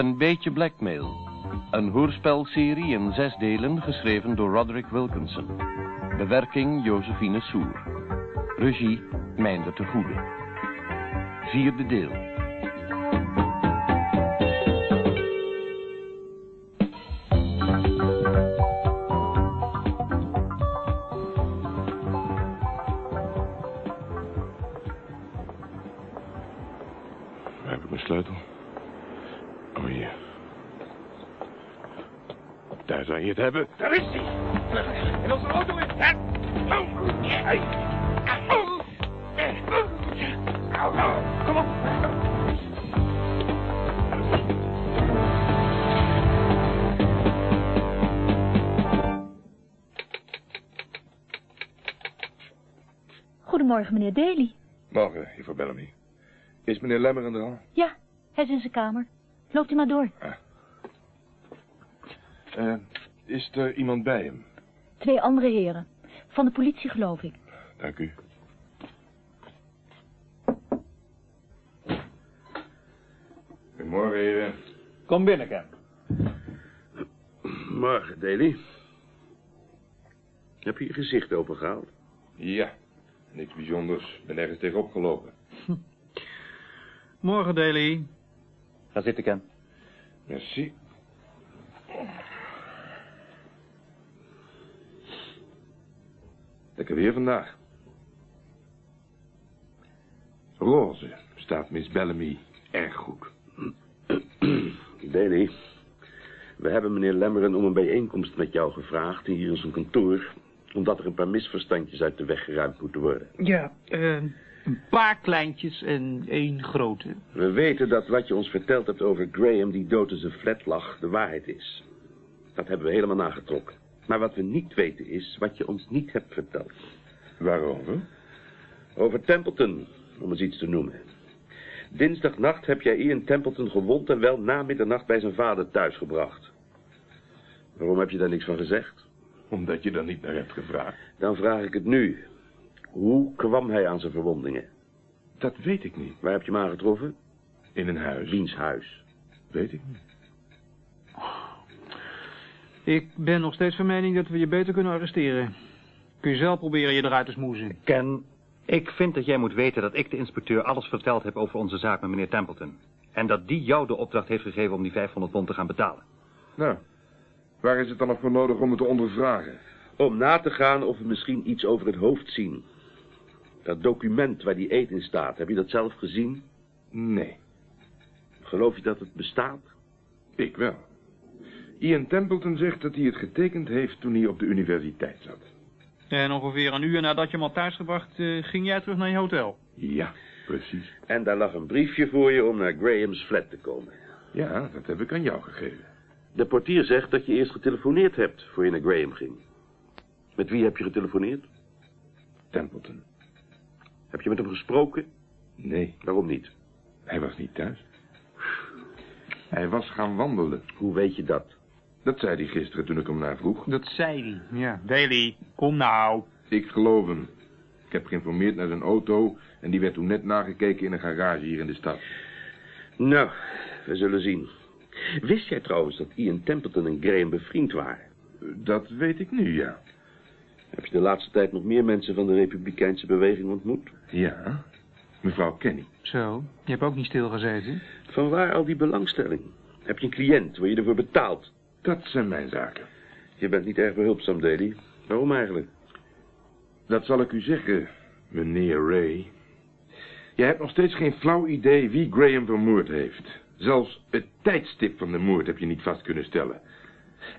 Een beetje blackmail. Een hoorspelserie in zes delen geschreven door Roderick Wilkinson. Bewerking Josephine Soer. Regie Meindert de Goede. Vierde deel. Heb ik mijn sleutel? Oh, hier. Daar zou je het hebben. Daar is hij. In onze auto is het. Kom op. Goedemorgen, meneer Daly. Morgen, juffrouw Bellamy. Is meneer Lemmeren er al? Ja, hij is in zijn kamer. Loopt u maar door. Eh, is er iemand bij hem? Twee andere heren. Van de politie, geloof ik. Dank u. Goedemorgen, heren. Kom binnen, Ken. Morgen, Daly. Heb je je gezicht opengehaald? Ja, niks bijzonders. Ben ergens tegenop gelopen. Morgen, Daly. Ga zitten, Ken. Merci. Lekker weer vandaag. Roze staat Miss Bellamy erg goed. Daly, we hebben meneer Lemmeren om een bijeenkomst met jou gevraagd... hier in zijn kantoor... omdat er een paar misverstandjes uit de weg geruimd moeten worden. Ja, eh, een paar kleintjes en één grote. We weten dat wat je ons verteld hebt over Graham... die dood in zijn flat lag, de waarheid is. Dat hebben we helemaal nagetrokken. Maar wat we niet weten is wat je ons niet hebt verteld. Waarover? Over Templeton, om eens iets te noemen. Dinsdagnacht heb jij Ian Templeton gewond en wel na middernacht bij zijn vader thuisgebracht. Waarom heb je daar niks van gezegd? Omdat je daar niet naar hebt gevraagd. Dan vraag ik het nu. Hoe kwam hij aan zijn verwondingen? Dat weet ik niet. Waar heb je hem aangetroffen? In een huis. Wiens huis? Weet ik niet. Ik ben nog steeds van mening dat we je beter kunnen arresteren. Kun je zelf proberen je eruit te smoezen. Ken, ik vind dat jij moet weten dat ik de inspecteur alles verteld heb over onze zaak met meneer Templeton. En dat die jou de opdracht heeft gegeven om die 500 pond te gaan betalen. Nou, waar is het dan nog voor nodig om het te ondervragen? Om na te gaan of we misschien iets over het hoofd zien. Dat document waar die eet in staat, heb je dat zelf gezien? Nee, Geloof je dat het bestaat? ik wel. Ian Templeton zegt dat hij het getekend heeft toen hij op de universiteit zat. En ongeveer een uur nadat je hem had thuisgebracht, eh, ging jij terug naar je hotel. Ja, precies. En daar lag een briefje voor je om naar Graham's flat te komen. Ja, dat heb ik aan jou gegeven. De portier zegt dat je eerst getelefoneerd hebt voor je naar Graham ging. Met wie heb je getelefoneerd? Templeton. Heb je met hem gesproken? Nee, Waarom niet? hij was niet thuis. Hij was gaan wandelen. Hoe weet je dat? Dat zei hij gisteren toen ik hem naar vroeg. Dat zei hij. Ja, Daly, kom nou. Ik geloof hem. Ik heb geïnformeerd naar zijn auto en die werd toen net nagekeken in een garage hier in de stad. Nou, we zullen zien. Wist jij trouwens dat Ian Templeton en Graham bevriend waren? Dat weet ik nu, ja. Heb je de laatste tijd nog meer mensen van de Republikeinse beweging ontmoet? Ja, mevrouw Kenny. Zo, je hebt ook niet stilgezeten. Van waar al die belangstelling? Heb je een cliënt waar je ervoor betaalt? Dat zijn mijn zaken. Je bent niet erg behulpzaam, Daly. Waarom eigenlijk? Dat zal ik u zeggen, meneer Ray. Jij hebt nog steeds geen flauw idee wie Graham vermoord heeft. Zelfs het tijdstip van de moord heb je niet vast kunnen stellen.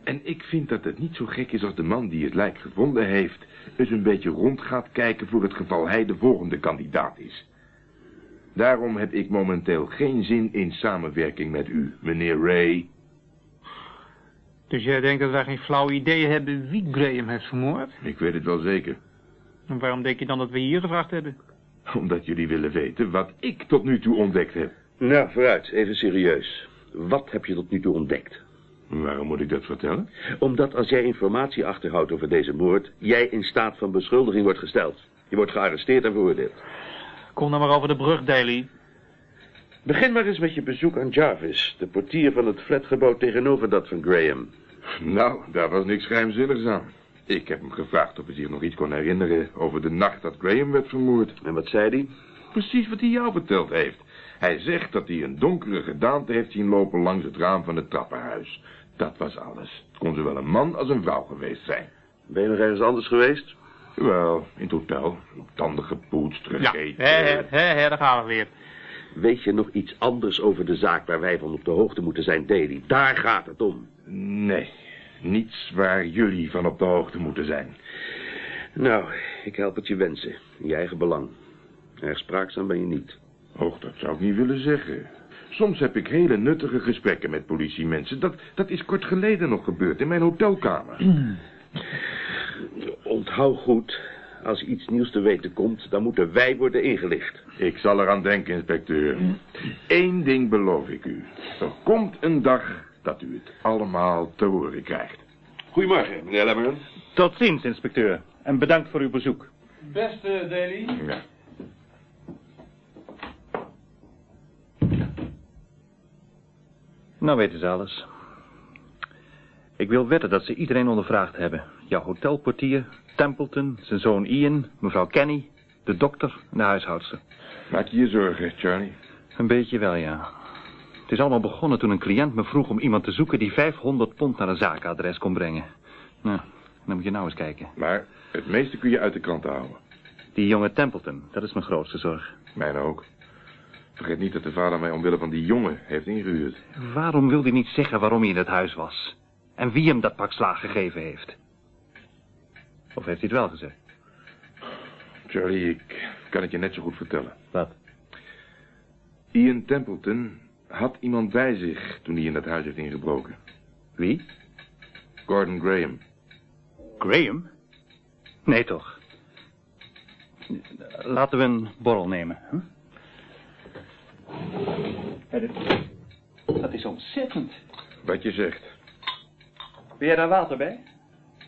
En ik vind dat het niet zo gek is als de man die het lijk gevonden heeft... eens een beetje rond gaat kijken voor het geval hij de volgende kandidaat is. Daarom heb ik momenteel geen zin in samenwerking met u, meneer Ray. Dus jij denkt dat wij geen flauw idee hebben wie Graham heeft vermoord? Ik weet het wel zeker. En waarom denk je dan dat we hier gevraagd hebben? Omdat jullie willen weten wat ik tot nu toe ontdekt heb. Nou, vooruit, even serieus. Wat heb je tot nu toe ontdekt? Waarom moet ik dat vertellen? Omdat als jij informatie achterhoudt over deze moord... jij in staat van beschuldiging wordt gesteld. Je wordt gearresteerd en veroordeeld. Kom dan maar over de brug, Daly. Begin maar eens met je bezoek aan Jarvis, de portier van het flatgebouw tegenover dat van Graham. Nou, daar was niks geheimzinnigs aan. Ik heb hem gevraagd of hij zich nog iets kon herinneren over de nacht dat Graham werd vermoord. En wat zei hij? Precies wat hij jou verteld heeft. Hij zegt dat hij een donkere gedaante heeft zien lopen langs het raam van het trappenhuis. Dat was alles. Het kon zowel een man als een vrouw geweest zijn. Ben je nog ergens anders geweest? Wel, in het hotel. Tanden gepoetst, Ja, gegeten. hè, hè, hè, hè, daar gaan we weer. Weet je nog iets anders over de zaak waar wij van op de hoogte moeten zijn, Daly? Daar gaat het om. Nee, niets waar jullie van op de hoogte moeten zijn. Nou, ik help het je wensen. In je eigen belang. Erg spraakzaam ben je niet. Och, dat zou ik niet willen zeggen. Soms heb ik hele nuttige gesprekken met politiemensen. Dat, dat is kort geleden nog gebeurd in mijn hotelkamer. Onthoud goed, als iets nieuws te weten komt, dan moeten wij worden ingelicht. Ik zal eraan denken, inspecteur. Eén ding beloof ik u. Er komt een dag dat u het allemaal te horen krijgt. Goedemorgen, meneer Lemmeren. Tot ziens, inspecteur. En bedankt voor uw bezoek. Beste Daly. Ja. Nou weten ze alles. Ik wil wetten dat ze iedereen ondervraagd hebben. Jouw hotelportier, Templeton, zijn zoon Ian, mevrouw Kenny, de dokter en de huishoudster. Maak je je zorgen, Charlie. Een beetje wel, ja. Het is allemaal begonnen toen een cliënt me vroeg om iemand te zoeken die 500 pond naar een zaakadres kon brengen. Nou, dan moet je nou eens kijken. Maar het meeste kun je uit de krant houden. Die jonge Templeton, dat is mijn grootste zorg. Mijn ook. Vergeet niet dat de vader mij omwille van die jongen heeft ingehuurd. Waarom wil hij niet zeggen waarom hij in het huis was? En wie hem dat pak slaag gegeven heeft? Of heeft hij het wel gezegd? Charlie, ik kan het je net zo goed vertellen. Wat? Ian Templeton had iemand bij zich toen hij in dat huis heeft ingebroken. Wie? Gordon Graham. Graham? Nee, toch? Laten we een borrel nemen. Dat is ontzettend. Wat je zegt. Ben jij daar water bij?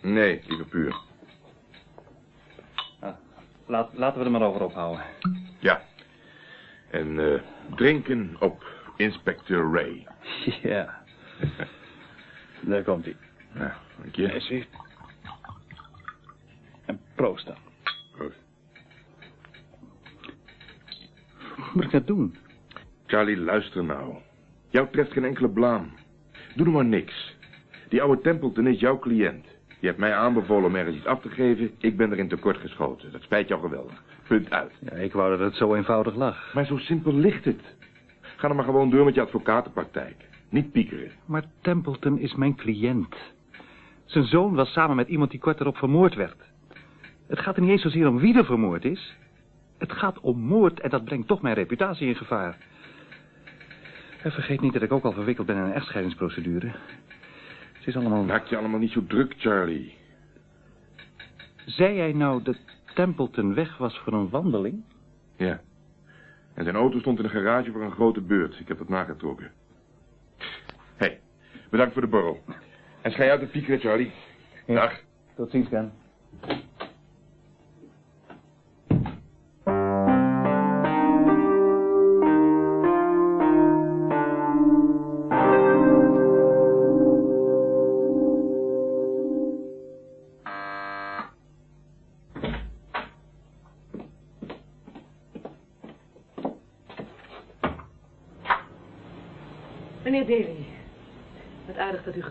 Nee, liever puur. Ah, laat, laten we er maar over ophouden. Ja. En eh, drinken op Inspector Ray. Ja. Daar komt hij. Nou, dank je. En proost dan. Proost. Wat moet ik dat doen? Charlie, luister nou. Jou treft geen enkele blaam. Doe er maar niks. Die oude Templeton is jouw cliënt. Je hebt mij aanbevolen om ergens iets af te geven. Ik ben erin tekort geschoten. Dat spijt jou geweldig. Punt uit. Ja, ik wou dat het zo eenvoudig lag. Maar zo simpel ligt het. Ga dan maar gewoon door met je advocatenpraktijk. Niet piekeren. Maar Templeton is mijn cliënt. Zijn zoon was samen met iemand die kort erop vermoord werd. Het gaat er niet eens zozeer om wie er vermoord is. Het gaat om moord en dat brengt toch mijn reputatie in gevaar. En vergeet niet dat ik ook al verwikkeld ben in een echtscheidingsprocedure. Het is allemaal... Maak je allemaal niet zo druk, Charlie. Zei jij nou dat Templeton weg was voor een wandeling? Ja. En zijn auto stond in de garage voor een grote beurt. Ik heb dat nagetrokken. Hé, hey, bedankt voor de borrel. En schij uit het piekeren, Charlie. Dag. Tot ziens, Ken.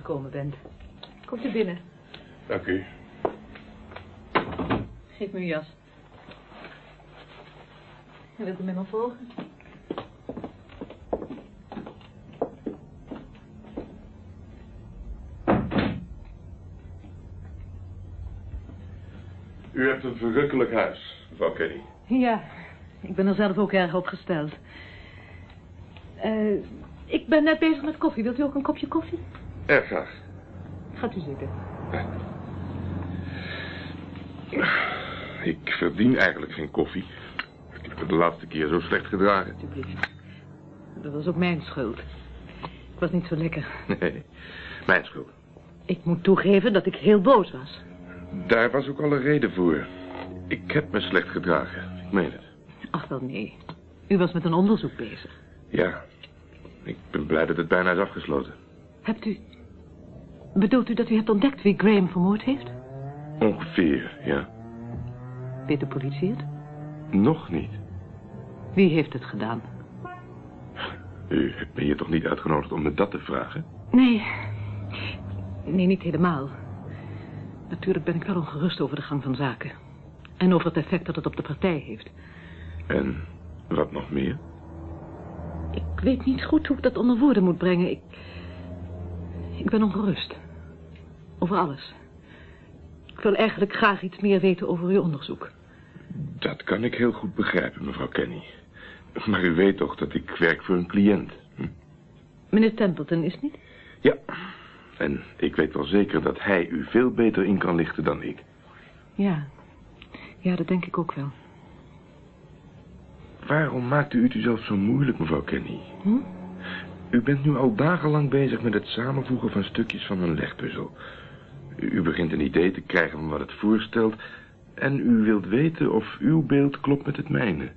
Gekomen bent. Komt u binnen. Dank u. Geef me uw jas. En wilt u mij maar volgen? U hebt een verrukkelijk huis, mevrouw Kenny. Ja, ik ben er zelf ook erg op gesteld. Eh, ik ben net bezig met koffie. Wilt u ook een kopje koffie? Erg graag. Gaat u zitten. Ik verdien eigenlijk geen koffie. Ik heb me de laatste keer zo slecht gedragen. Alsjeblieft. Dat was ook mijn schuld. Ik was niet zo lekker. Nee, mijn schuld. Ik moet toegeven dat ik heel boos was. Daar was ook al een reden voor. Ik heb me slecht gedragen. Ik meen het. Ach wel nee. U was met een onderzoek bezig. Ja, ik ben blij dat het bijna is afgesloten. Hebt u... Bedoelt u dat u hebt ontdekt wie Graham vermoord heeft? Ongeveer, ja. Weet de politie het? Nog niet. Wie heeft het gedaan? U hebt me hier toch niet uitgenodigd om me dat te vragen? Nee. Nee, niet helemaal. Natuurlijk ben ik wel ongerust over de gang van zaken. En over het effect dat het op de partij heeft. En wat nog meer? Ik weet niet goed hoe ik dat onder woorden moet brengen. Ik... Ik ben ongerust. Over alles. Ik wil eigenlijk graag iets meer weten over uw onderzoek. Dat kan ik heel goed begrijpen, mevrouw Kenny. Maar u weet toch dat ik werk voor een cliënt? Hm? Meneer Templeton is niet? Ja, en ik weet wel zeker dat hij u veel beter in kan lichten dan ik. Ja. Ja, dat denk ik ook wel. Waarom maakt u het uzelf zo moeilijk, mevrouw Kenny? Hm? U bent nu al dagenlang bezig met het samenvoegen van stukjes van een legpuzzel. U, begint een idee te krijgen van wat het voorstelt... en u wilt weten of uw beeld klopt met het mijne.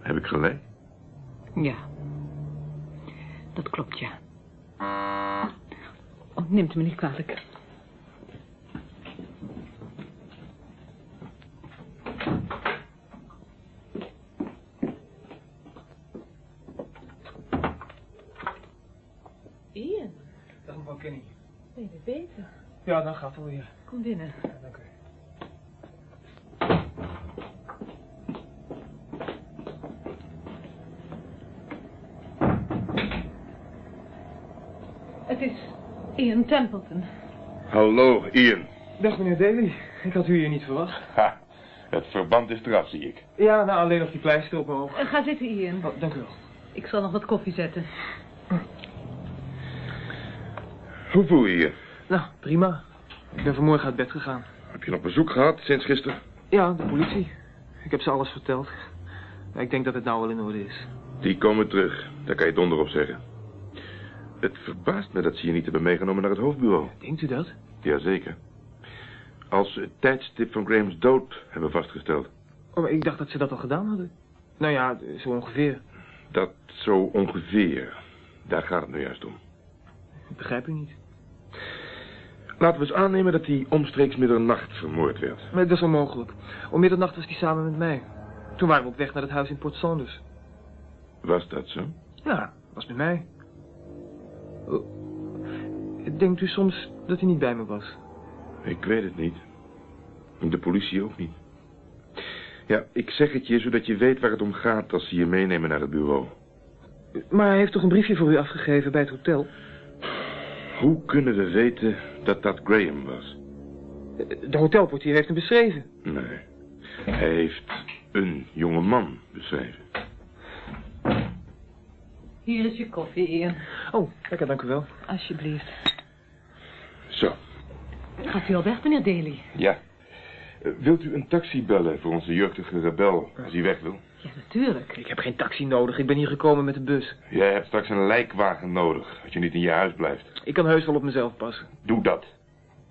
Heb ik gelijk? Ja. Dat klopt, ja. Oh, neemt me niet kwalijk. Ian, Dag mevrouw Kenny. ben je weer beter? Ja, dan gaat het weer. Kom binnen. dank u. Het is Ian Templeton. Hallo, Ian. Dag meneer Daly. Ik had u hier niet verwacht. Ha, het verband is eraf, zie ik. Ja, nou alleen nog die pleister op mijn oog. Eh, Ga zitten, Ian. Oh, dank u wel. Ik zal nog wat koffie zetten. Hoe voel je je? Nou, prima. Ik ben vanmorgen uit bed gegaan. Heb je nog bezoek gehad sinds gisteren? Ja, de politie. Ik heb ze alles verteld. Ik denk dat het nou wel in orde is. Die komen terug, daar kan je donder op zeggen. Het verbaast me dat ze je niet hebben meegenomen naar het hoofdbureau. Denkt u dat? Jazeker. Als ze het tijdstip van Graham's dood hebben vastgesteld. Oh, maar ik dacht dat ze dat al gedaan hadden. Nou ja, zo ongeveer. Dat zo ongeveer. Daar gaat het nou juist om. Ik begrijp u niet. Laten we eens aannemen dat hij omstreeks middernacht vermoord werd. Maar dat is onmogelijk. Om middernacht was hij samen met mij. Toen waren we op weg naar het huis in Port Saunders. Was dat zo? Ja, was met mij. Oh. Denkt u soms dat hij niet bij me was? Ik weet het niet. De politie ook niet. Ja, ik zeg het je zodat je weet waar het om gaat als ze je meenemen naar het bureau. Maar hij heeft toch een briefje voor u afgegeven bij het hotel? Hoe kunnen we weten dat dat Graham was? De hotelportier heeft hem beschreven. Nee. Hij heeft een jonge man beschreven. Hier is je koffie, Ian. Oh, lekker, dank u wel. Alsjeblieft. Zo, Gaat u al weg, meneer Daly? ja. Eh, wilt u een taxi bellen voor onze jeugdige rebel als hij weg wil? Ja, natuurlijk. Ik heb geen taxi nodig. Ik ben hier gekomen met de bus. Jij hebt straks een lijkwagen nodig als je niet in je huis blijft. Ik kan heus wel op mezelf passen. Doe dat.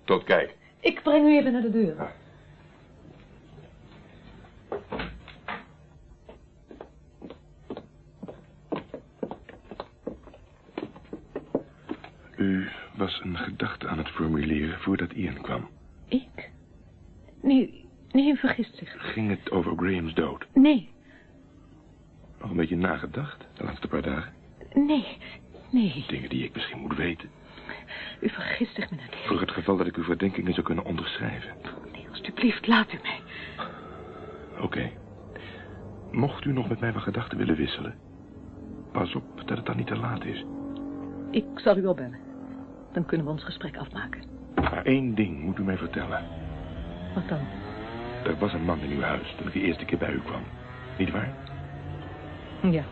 Tot kijk. Ik breng u even naar de deur. U was een gedachte aan het formuleren voordat Ian kwam. Ik? Nee, nee, u vergist zich. Ging het over Graham's dood? Nagedacht de laatste paar dagen? nee, nee. Dingen die ik misschien moet weten. U vergist zich, meneer Daly. Voor het geval dat ik uw verdenkingen zou kunnen onderschrijven. Nee, alsjeblieft, laat u mij. Oké. Mocht u nog met mij van gedachten willen wisselen... pas op dat het dan niet te laat is. Ik zal u wel bellen. Dan kunnen we ons gesprek afmaken. Maar één ding moet u mij vertellen. Wat dan? Er was een man in uw huis toen ik de eerste keer bij u kwam. Niet waar? Ja.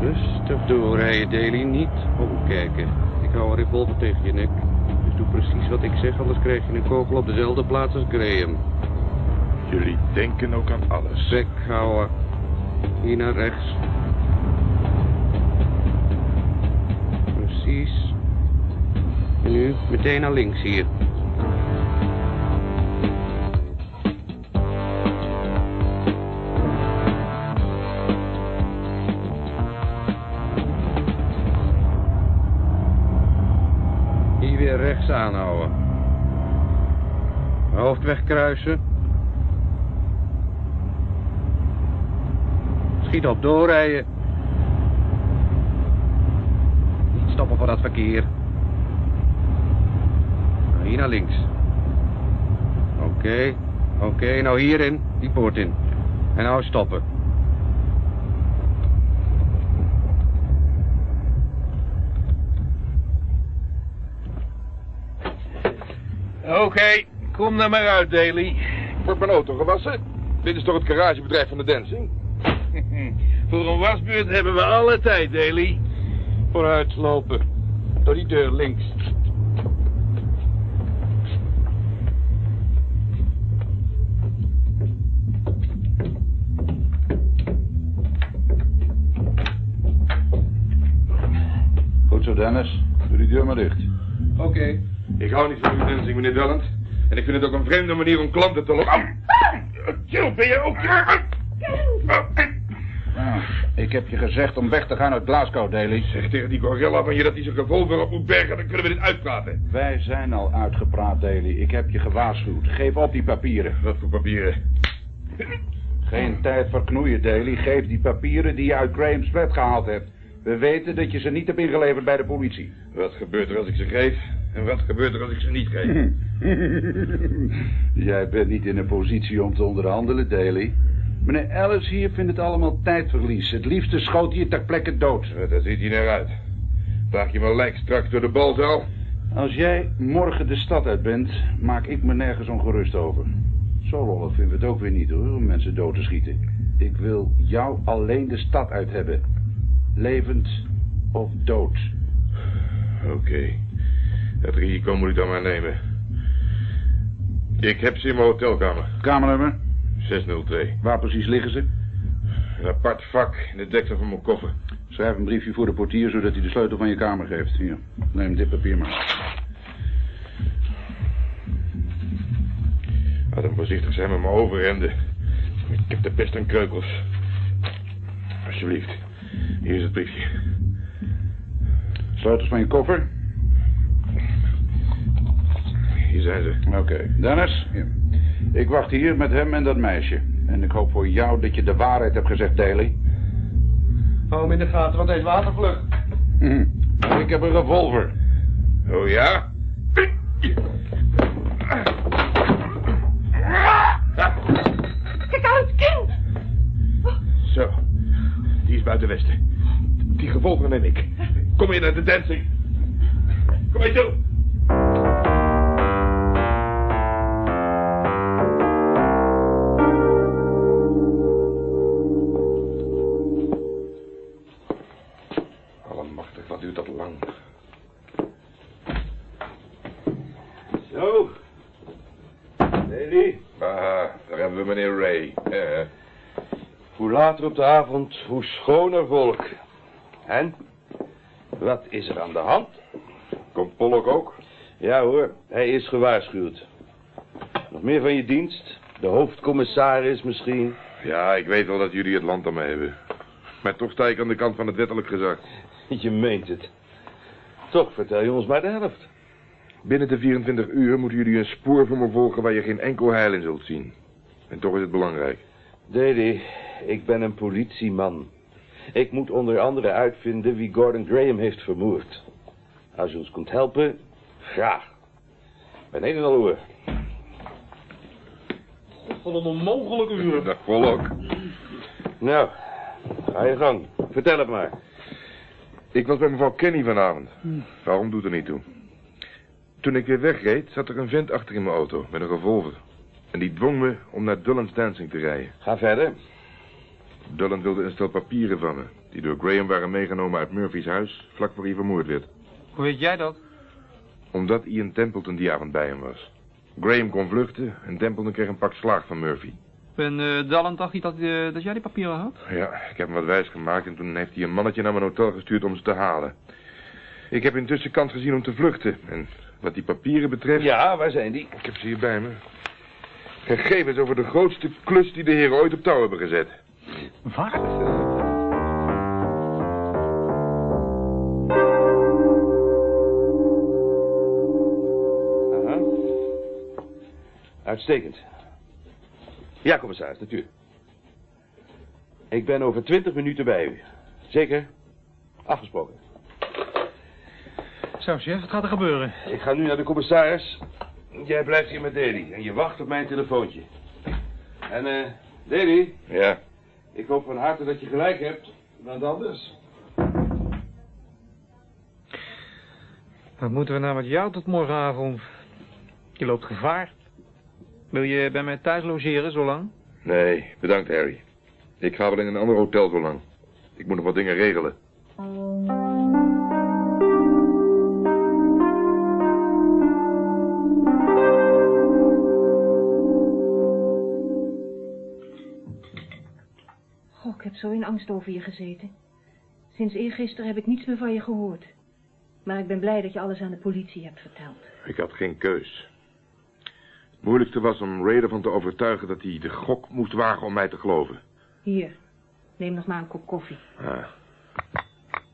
Rustig doorrijden, Daly. Niet omkijken. Ik hou een revolver tegen je nek. Doe precies wat ik zeg, anders krijg je een kogel op dezelfde plaats als Graham. Jullie denken ook aan alles. Bek houden. Hier naar rechts. Precies. En nu meteen naar links hier. Weer rechts aanhouden. Hoofdweg kruisen. Schiet op, doorrijden. Niet stoppen voor dat verkeer. Nou, Hier naar links. Oké, oké, nou hierin, die poort in. En nou stoppen. Oké, kom dan maar uit, Daly. Wordt mijn auto gewassen? Dit is toch het garagebedrijf van de dancing? Voor een wasbeurt hebben we alle tijd, Daly. Vooruit lopen. Door die deur links. Goed zo, Dennis. Doe die deur maar dicht. Oké. Ik hou niet van uw meneer Welland. En ik vind het ook een vreemde manier om klanten te lokken. Jill, ben je ook... Nou, ik heb je gezegd om weg te gaan uit Glasgow, Daly. Zeg tegen die gorilla van je dat hij zijn revolver op moet bergen, dan kunnen we dit uitpraten. Wij zijn al uitgepraat, Daly. Ik heb je gewaarschuwd. Geef op die papieren. Wat voor papieren? Geen tijd voor knoeien, Daly. Geef die papieren die je uit Graham's flat gehaald hebt. We weten dat je ze niet hebt ingeleverd bij de politie. Wat gebeurt er als ik ze geef? En wat gebeurt er als ik ze niet geef? Jij bent niet in een positie om te onderhandelen, Daly. Meneer Ellis hier vindt het allemaal tijdverlies. Het liefste schoot hij je ter plekke dood. Daar ziet hij naar uit. Vraag je mijn lijk straks door de balzaal? Als jij morgen de stad uit bent, maak ik me nergens ongerust over. Zo lollig vinden we het ook weer niet hoor, om mensen dood te schieten. Ik wil jou alleen de stad uit hebben. Levend of dood. Oké. Dat risico moet ik dan maar nemen. Ik heb ze in mijn hotelkamer. Kamernummer? 602. Waar precies liggen ze? Een apart vak in de deksel van mijn koffer. Schrijf een briefje voor de portier, zodat hij de sleutel van je kamer geeft. Hier, neem dit papier maar. Laat hem voorzichtig zijn met mijn overhemden. Ik heb de pest en kreukels. Alsjeblieft. Hier is het briefje. Sleutels van je koffer? Ze. Oké. Dennis? Ja. Ik wacht hier met hem en dat meisje. En ik hoop voor jou dat je de waarheid hebt gezegd, Daly. Hou hem in de gaten, want hij is watervlug. Hm. Ik heb een revolver. Oh ja? Kijk uit, kind! Zo. Die is buiten Westen. Die gevolgen neem ik. Kom hier naar de dancing. Kom mee toe. Avond, hoe schoner volk. En? Wat is er aan de hand? komt Pollock ook? Ja hoor, hij is gewaarschuwd. Nog meer van je dienst? De hoofdcommissaris misschien? Ja, ik weet wel dat jullie het land aan hebben. Maar toch sta ik aan de kant van het wettelijk gezag. Je meent het. Toch vertel je ons maar de helft. Binnen de 24 uur moeten jullie een spoor voor me volgen waar je geen enkel heil in zult zien. En toch is het belangrijk. Daddy, ik ben een politieman. Ik moet onder andere uitvinden wie Gordon Graham heeft vermoord. Als je ons kunt helpen, graag. Ben een en al oor. Van een onmogelijke uur. Dag Pollock. Nou, ga je gang. Vertel het maar. Ik was bij mevrouw Kenny vanavond. Waarom doet er niet toe? Toen ik weer wegreed, zat er een vent achter in mijn auto met een revolver. En die dwong me om naar Dullan's Dancing te rijden. Ga verder. Dullan wilde een stel papieren van me, die door Graham waren meegenomen uit Murphy's huis, vlak voor hij vermoord werd. Hoe weet jij dat? Omdat Ian Templeton die avond bij hem was. Graham kon vluchten en Templeton kreeg een pak slaag van Murphy. En uh, Dallen dacht niet dat, uh, dat jij die papieren had? Ja, ik heb hem wat wijs gemaakt en toen heeft hij een mannetje naar mijn hotel gestuurd om ze te halen. Ik heb intussen kans gezien om te vluchten. En wat die papieren betreft... Ja, waar zijn die? Ik heb ze hier bij me. Gegevens over de grootste klus die de heren ooit op touw hebben gezet. Wat? Aha. Uitstekend. Ja, commissaris, natuurlijk. Ik ben over twintig minuten bij u. Zeker? Afgesproken. Zo, chef, wat gaat er gebeuren? Ik ga nu naar de commissaris. Jij blijft hier met Deli en je wacht op mijn telefoontje. En, eh, uh, Deli? Ja? Ik hoop van harte dat je gelijk hebt, want anders... Wat moeten we nou met jou tot morgenavond? Je loopt gevaar. Wil je bij mij thuis logeren zo lang? Nee, bedankt Harry. Ik ga wel in een ander hotel zo lang. Ik moet nog wat dingen regelen. Oh, ik heb zo in angst over je gezeten. Sinds eergisteren heb ik niets meer van je gehoord. Maar ik ben blij dat je alles aan de politie hebt verteld. Ik had geen keus. Het moeilijkste was om Ray ervan te overtuigen dat hij de gok moest wagen om mij te geloven. Hier, neem nog maar een kop koffie. Ah,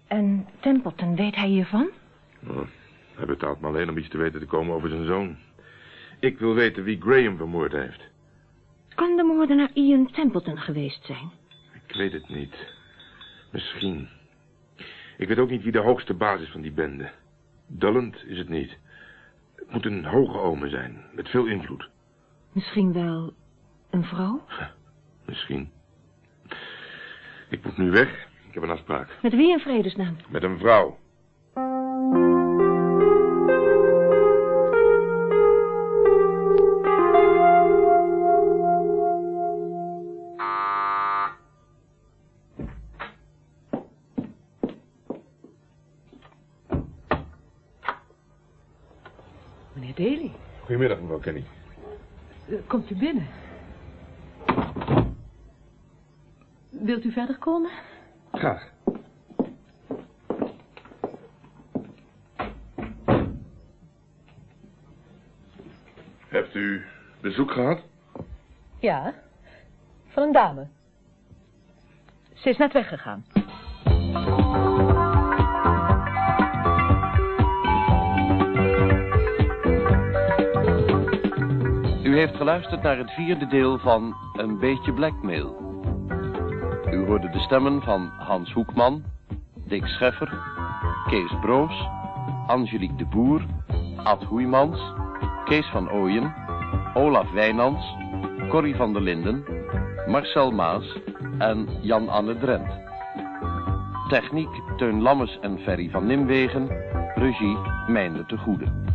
En Templeton, weet hij hiervan? nou, hij betaalt me alleen om iets te weten te komen over zijn zoon. Ik wil weten wie Graham vermoord heeft. Kan de moordenaar Ian Templeton geweest zijn? Ik weet het niet. Misschien. Ik weet ook niet wie de hoogste baas is van die bende. Dulland is het niet. Het moet een hoge ome zijn, met veel invloed. Misschien wel een vrouw? Misschien. Ik moet nu weg. Ik heb een afspraak. Met wie in vredesnaam? Met een vrouw. Ze is net weggegaan. U heeft geluisterd naar het vierde deel van Een beetje blackmail. U hoorde de stemmen van Hans Hoekman, Dick Scheffer, Kees Broos, Angelique de Boer, Ad Hoeimans, Kees van Ooyen, Olaf Wijnands, Corrie van der Linden, Marcel Maas en Jan-Anne Drent. Techniek Teun Lammes en Ferry van Nimwegen, regie Meinde te Goede.